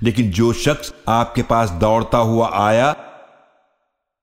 लेकिन जो शख्स आपके पास दौड़ता हुआ आया